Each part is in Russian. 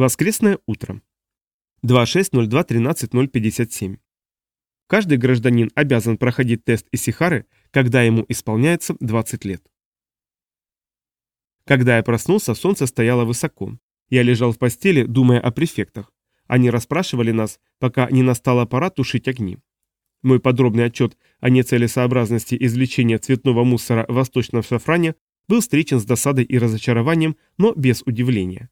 Воскресное утро. 26.02.13.057. Каждый гражданин обязан проходить тест Исихары, когда ему исполняется 20 лет. Когда я проснулся, солнце стояло высоко. Я лежал в постели, думая о префектах. Они расспрашивали нас, пока не настала пора тушить огни. Мой подробный отчет о нецелесообразности извлечения цветного мусора в восточном шафране был встречен с досадой и разочарованием, но без удивления.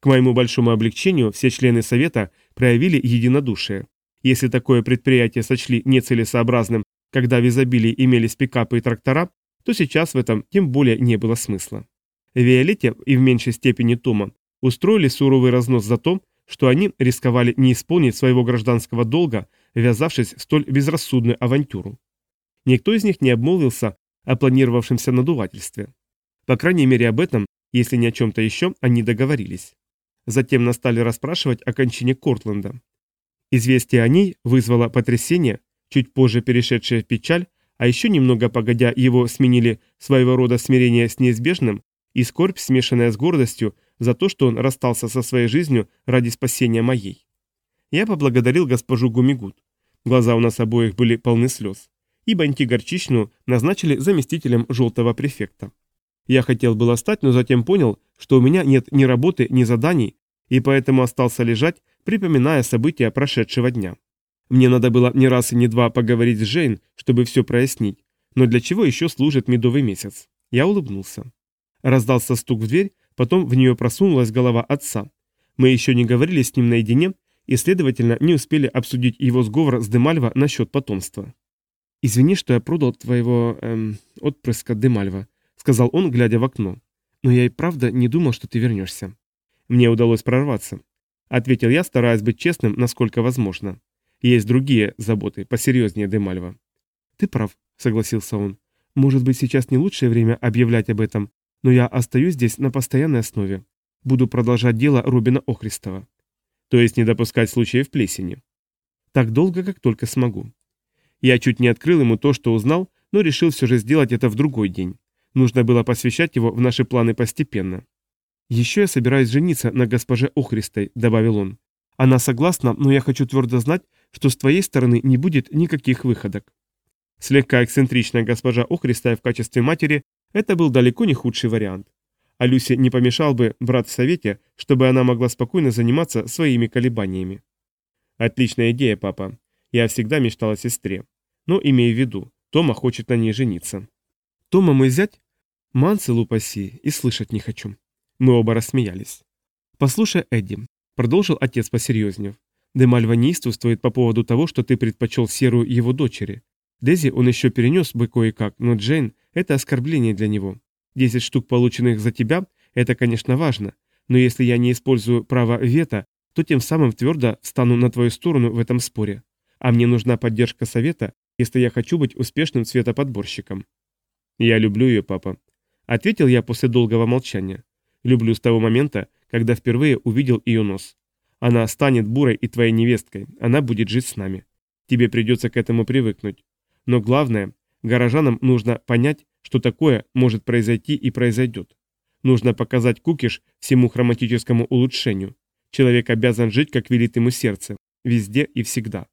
К моему большому облегчению все члены Совета проявили единодушие. Если такое предприятие сочли нецелесообразным, когда в изобилии имелись пикапы и трактора, то сейчас в этом тем более не было смысла. Виолетте и в меньшей степени Тома устроили суровый разнос за то, что они рисковали не исполнить своего гражданского долга, ввязавшись в столь безрассудную авантюру. Никто из них не обмолвился о планировавшемся надувательстве. По крайней мере об этом, если не о чем-то еще, они договорились. Затем нас стали расспрашивать о кончине Кортленда. Известие о ней вызвало потрясение, чуть позже перешедшее в печаль, а еще немного погодя его сменили своего рода смирение с неизбежным и скорбь, смешанная с гордостью за то, что он расстался со своей жизнью ради спасения моей. Я поблагодарил госпожу Гумигут. Глаза у нас обоих были полны слез. И Банти Горчичную назначили заместителем желтого префекта. Я хотел было стать, но затем понял, что у меня нет ни работы, ни заданий, и поэтому остался лежать, припоминая события прошедшего дня. Мне надо было не раз и не два поговорить с Джейн, чтобы все прояснить, но для чего еще служит медовый месяц? Я улыбнулся. Раздался стук в дверь, потом в нее просунулась голова отца. Мы еще не говорили с ним наедине, и, следовательно, не успели обсудить его сговор с Демальва насчет потомства. «Извини, что я продал твоего... Эм, отпрыска Демальва», сказал он, глядя в окно. «Но я и правда не думал, что ты вернешься». «Мне удалось прорваться», — ответил я, стараясь быть честным, насколько возможно. «Есть другие заботы, посерьезнее Демальва». «Ты прав», — согласился он. «Может быть, сейчас не лучшее время объявлять об этом, но я остаюсь здесь на постоянной основе. Буду продолжать дело Рубина Охристова». «То есть не допускать случаев плесени?» «Так долго, как только смогу». Я чуть не открыл ему то, что узнал, но решил все же сделать это в другой день. Нужно было посвящать его в наши планы постепенно. «Еще я собираюсь жениться на госпоже Охристой», — добавил он. «Она согласна, но я хочу твердо знать, что с твоей стороны не будет никаких выходок». Слегка эксцентричная госпожа Охристая в качестве матери – это был далеко не худший вариант. А Люсе не помешал бы брат в совете, чтобы она могла спокойно заниматься своими колебаниями. «Отличная идея, папа. Я всегда мечтал о сестре. Но имею в виду, Тома хочет на ней жениться». Тома мой зять? Манцы лупаси, и слышать не хочу. Мы оба рассмеялись. Послушай, Эдди, продолжил отец посерьезнее. Демальва неистовствует по поводу того, что ты предпочел серую его дочери. Дези он еще перенес бы кое-как, но Джейн – это оскорбление для него. Десять штук, полученных за тебя, это, конечно, важно, но если я не использую право вето, то тем самым твердо стану на твою сторону в этом споре. А мне нужна поддержка совета, если я хочу быть успешным цветоподборщиком. «Я люблю ее, папа», — ответил я после долгого молчания. «Люблю с того момента, когда впервые увидел ее нос. Она станет бурой и твоей невесткой, она будет жить с нами. Тебе придется к этому привыкнуть. Но главное, горожанам нужно понять, что такое может произойти и произойдет. Нужно показать кукиш всему хроматическому улучшению. Человек обязан жить, как велит ему сердце, везде и всегда.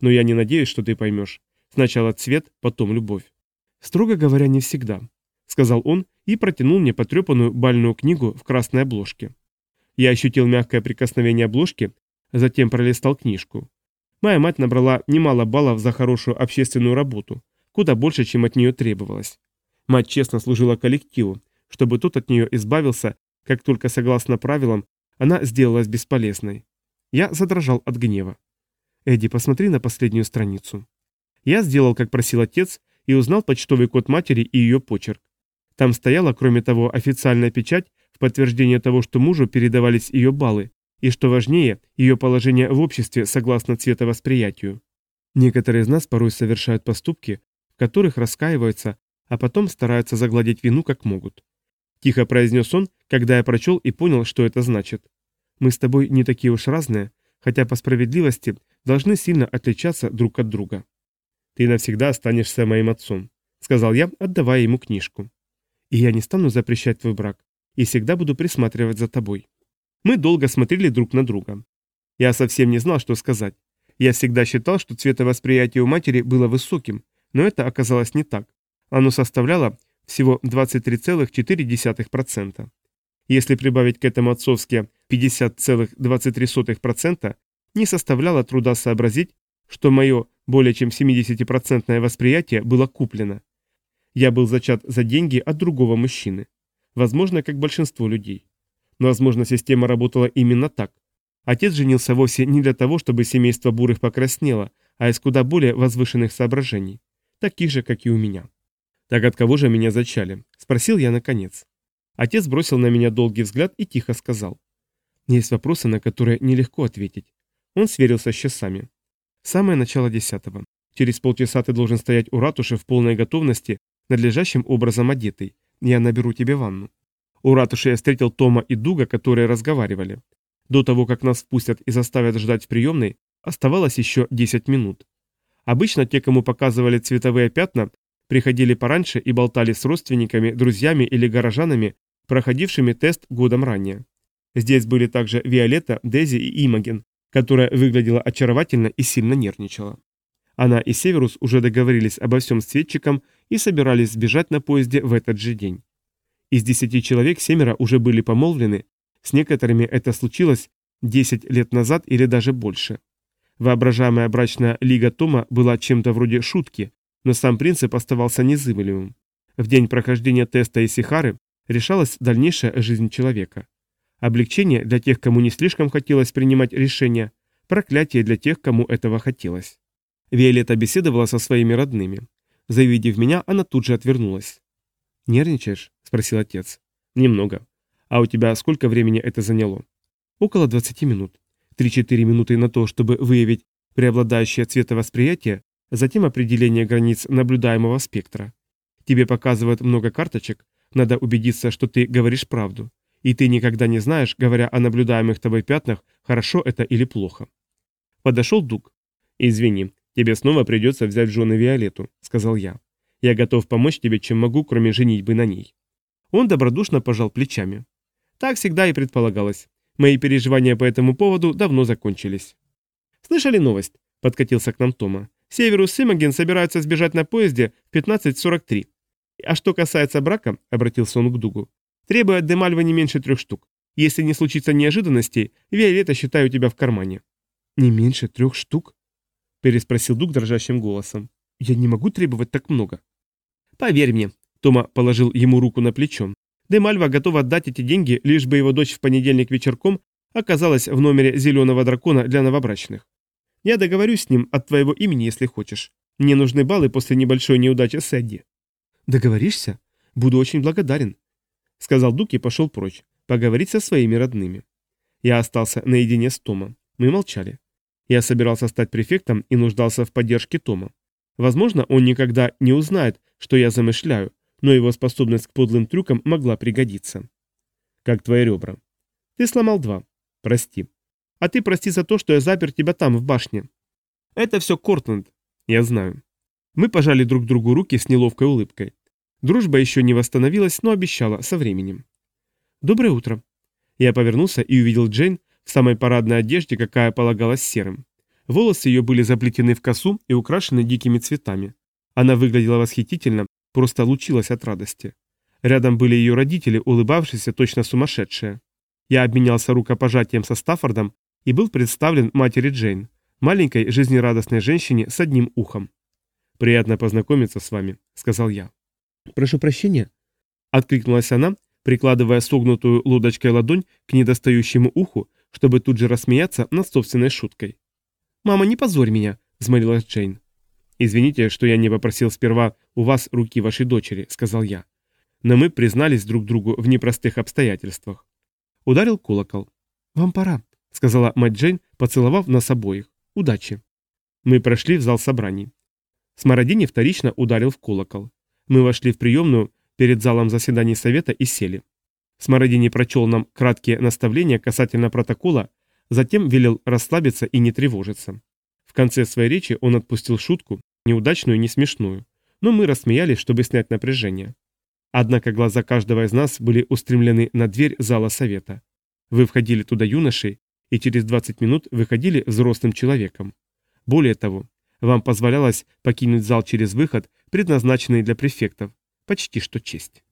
Но я не надеюсь, что ты поймешь. Сначала цвет, потом любовь. «Строго говоря, не всегда», — сказал он и протянул мне потрепанную бальную книгу в красной обложке. Я ощутил мягкое прикосновение обложки, затем пролистал книжку. Моя мать набрала немало баллов за хорошую общественную работу, куда больше, чем от нее требовалось. Мать честно служила коллективу, чтобы тот от нее избавился, как только согласно правилам она сделалась бесполезной. Я задрожал от гнева. «Эдди, посмотри на последнюю страницу». Я сделал, как просил отец, и узнал почтовый код матери и ее почерк. Там стояла, кроме того, официальная печать в подтверждение того, что мужу передавались ее баллы, и, что важнее, ее положение в обществе согласно цветовосприятию. Некоторые из нас порой совершают поступки, в которых раскаиваются, а потом стараются загладить вину как могут. Тихо произнес он, когда я прочел и понял, что это значит. Мы с тобой не такие уж разные, хотя по справедливости должны сильно отличаться друг от друга. «Ты навсегда останешься моим отцом», — сказал я, отдавая ему книжку. «И я не стану запрещать твой брак, и всегда буду присматривать за тобой». Мы долго смотрели друг на друга. Я совсем не знал, что сказать. Я всегда считал, что цветовосприятие у матери было высоким, но это оказалось не так. Оно составляло всего 23,4%. Если прибавить к этому отцовские 50,23%, не составляло труда сообразить, что мое более чем 70% восприятие было куплено. Я был зачат за деньги от другого мужчины. Возможно, как большинство людей. Но, возможно, система работала именно так. Отец женился вовсе не для того, чтобы семейство Бурых покраснело, а из куда более возвышенных соображений. Таких же, как и у меня. «Так от кого же меня зачали?» – спросил я наконец. Отец бросил на меня долгий взгляд и тихо сказал. «Есть вопросы, на которые нелегко ответить». Он сверился с часами. «Самое начало десятого. Через полчаса ты должен стоять у ратуши в полной готовности, надлежащим образом одетый. Я наберу тебе ванну». У ратуши я встретил Тома и Дуга, которые разговаривали. До того, как нас впустят и заставят ждать в приемной, оставалось еще 10 минут. Обычно те, кому показывали цветовые пятна, приходили пораньше и болтали с родственниками, друзьями или горожанами, проходившими тест годом ранее. Здесь были также Виолетта, Дези и Имаген, которая выглядела очаровательно и сильно нервничала. Она и Северус уже договорились обо всем с цветчиком и собирались сбежать на поезде в этот же день. Из десяти человек семеро уже были помолвлены, с некоторыми это случилось 10 лет назад или даже больше. Воображаемая брачная лига Тома была чем-то вроде шутки, но сам принцип оставался незыблемым. В день прохождения теста Исихары решалась дальнейшая жизнь человека. Облегчение для тех, кому не слишком хотелось принимать решения, проклятие для тех, кому этого хотелось. Виолетта беседовала со своими родными. Завидев меня, она тут же отвернулась. «Нервничаешь?» – спросил отец. «Немного. А у тебя сколько времени это заняло?» «Около 20 минут. 3-4 минуты на то, чтобы выявить преобладающее цветовосприятие, затем определение границ наблюдаемого спектра. Тебе показывают много карточек, надо убедиться, что ты говоришь правду. И ты никогда не знаешь, говоря о наблюдаемых тобой пятнах, хорошо это или плохо. Подошел Дуг. «Извини, тебе снова придется взять в жены Виолетту», — сказал я. «Я готов помочь тебе, чем могу, кроме женитьбы на ней». Он добродушно пожал плечами. Так всегда и предполагалось. Мои переживания по этому поводу давно закончились. «Слышали новость?» — подкатился к нам Тома. «Северус Симаген собираются сбежать на поезде в 15.43. А что касается брака, — обратился он к Дугу, — требуя от Демальва не меньше трех штук. Если не случится неожиданностей, Виолетта считаю тебя в кармане». «Не меньше трех штук?» — переспросил Дуг дрожащим голосом. «Я не могу требовать так много». «Поверь мне», — Тома положил ему руку на плечо. «Демальва готова отдать эти деньги, лишь бы его дочь в понедельник вечерком оказалась в номере зеленого дракона для новобрачных. Я договорюсь с ним от твоего имени, если хочешь. Мне нужны баллы после небольшой неудачи с Эдди». «Договоришься? Буду очень благодарен», — сказал Дук и пошел прочь, поговорить со своими родными. Я остался наедине с Томом. Мы молчали. Я собирался стать префектом и нуждался в поддержке Тома. Возможно, он никогда не узнает, что я замышляю, но его способность к подлым трюкам могла пригодиться. Как твои ребра? Ты сломал два. Прости. А ты прости за то, что я запер тебя там, в башне. Это все Кортленд. Я знаю. Мы пожали друг другу руки с неловкой улыбкой. Дружба еще не восстановилась, но обещала со временем. «Доброе утро». Я повернулся и увидел Джейн в самой парадной одежде, какая полагалась серым. Волосы ее были заплетены в косу и украшены дикими цветами. Она выглядела восхитительно, просто лучилась от радости. Рядом были ее родители, улыбавшиеся, точно сумасшедшие. Я обменялся рукопожатием со Стаффордом и был представлен матери Джейн, маленькой жизнерадостной женщине с одним ухом. «Приятно познакомиться с вами», — сказал я. «Прошу прощения», — откликнулась она, прикладывая согнутую лодочкой ладонь к недостающему уху, чтобы тут же рассмеяться над собственной шуткой. «Мама, не позорь меня», — взмолилась Джейн. «Извините, что я не попросил сперва у вас руки вашей дочери», — сказал я. Но мы признались друг другу в непростых обстоятельствах. Ударил колокол. «Вам пора», — сказала мать Джейн, поцеловав нас обоих. «Удачи». Мы прошли в зал собраний. Смородини вторично ударил в колокол. Мы вошли в приемную перед залом заседаний совета и сели. Смородини прочел нам краткие наставления касательно протокола, затем велел расслабиться и не тревожиться. В конце своей речи он отпустил шутку, неудачную и не смешную, но мы рассмеялись, чтобы снять напряжение. Однако глаза каждого из нас были устремлены на дверь зала совета. Вы входили туда юношей и через 20 минут выходили взрослым человеком. Более того, вам позволялось покинуть зал через выход, предназначенный для префектов. Почти что честь.